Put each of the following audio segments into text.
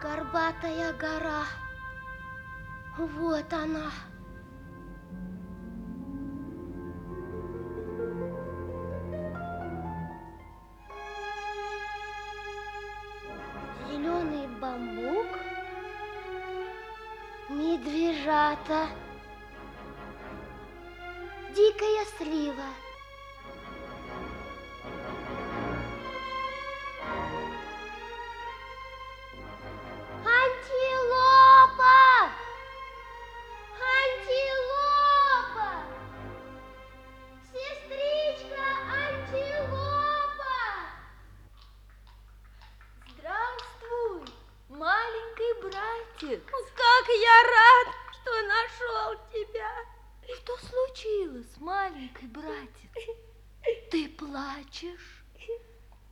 Горбатая гора. Вот она. Зеленый бамбук. Медвежата. Дикая слива. Братик. Как я рад, что нашел тебя! Что случилось, маленький братик? Ты плачешь?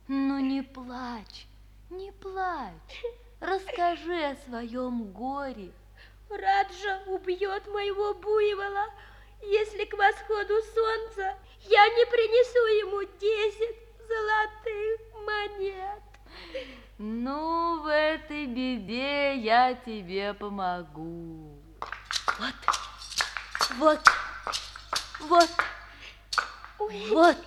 Ну не плачь, не плачь. Расскажи о своем горе. Раджа убьет моего буйвола, если к восходу солнца я не принесу ему десять золотых монет. Ну, в этой беде я тебе помогу. Вот, вот, вот, Ой, вот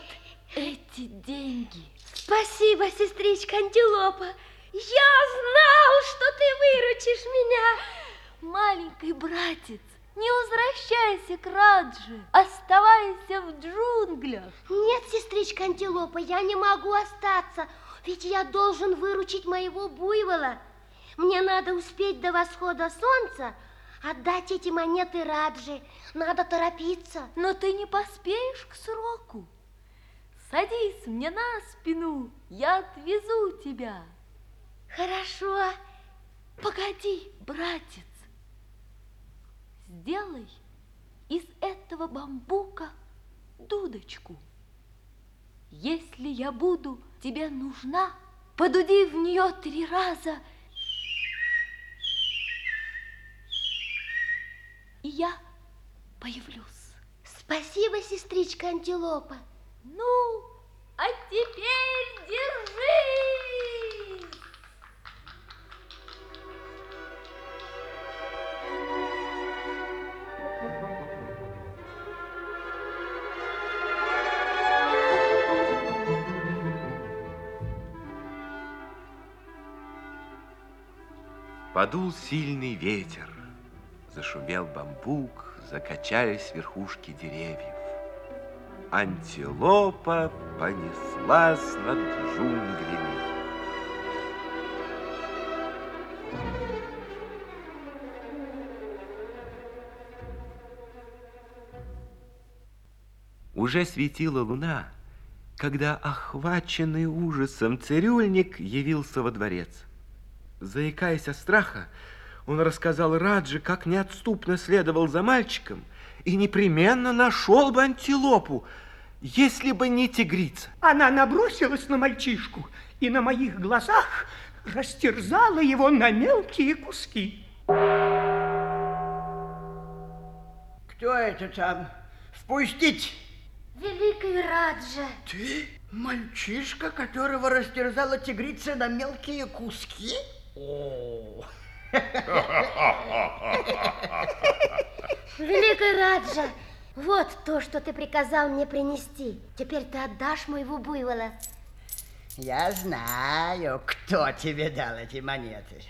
эти деньги. Спасибо, сестричка Антилопа. Я знал, что ты выручишь меня. Маленький братец, не возвращайся к Радже, оставайся в джунглях. Нет, сестричка Антилопа, я не могу остаться, ведь я должен выручить моего буйвола. Мне надо успеть до восхода солнца, отдать эти монеты Раджи. Надо торопиться. Но ты не поспеешь к сроку. Садись мне на спину, я отвезу тебя. Хорошо. Погоди, братец, сделай из этого бамбука дудочку. Если я буду тебе нужна, подуди в нее три раза, я появлюсь. Спасибо, сестричка Антилопа. Ну, а теперь держи! Подул сильный ветер, зашумел бамбук, закачались верхушки деревьев. Антилопа понеслась над джунглями. Уже светила луна, когда охваченный ужасом цирюльник явился во дворец. Заикаясь от страха, он рассказал Раджи, как неотступно следовал за мальчиком и непременно нашел бы антилопу, если бы не тигрица. Она набросилась на мальчишку и на моих глазах растерзала его на мелкие куски. Кто это там? Впустить! Великий Раджа. Ты мальчишка, которого растерзала тигрица на мелкие куски? О, Великий Раджа, вот то, что ты приказал мне принести. Теперь ты отдашь моего буйвола. я знаю, кто тебе дал эти монеты.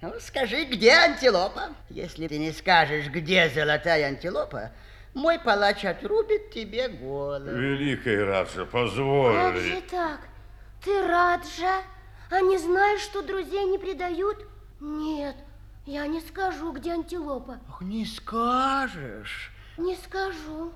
Ну, скажи, где антилопа? Если ты не скажешь, где золотая антилопа, мой палач отрубит тебе голову. Великий Раджа, Как же позволь. так? Ты Раджа? А не знаешь, что друзей не предают? Нет, я не скажу, где антилопа. Ох, не скажешь. Не скажу.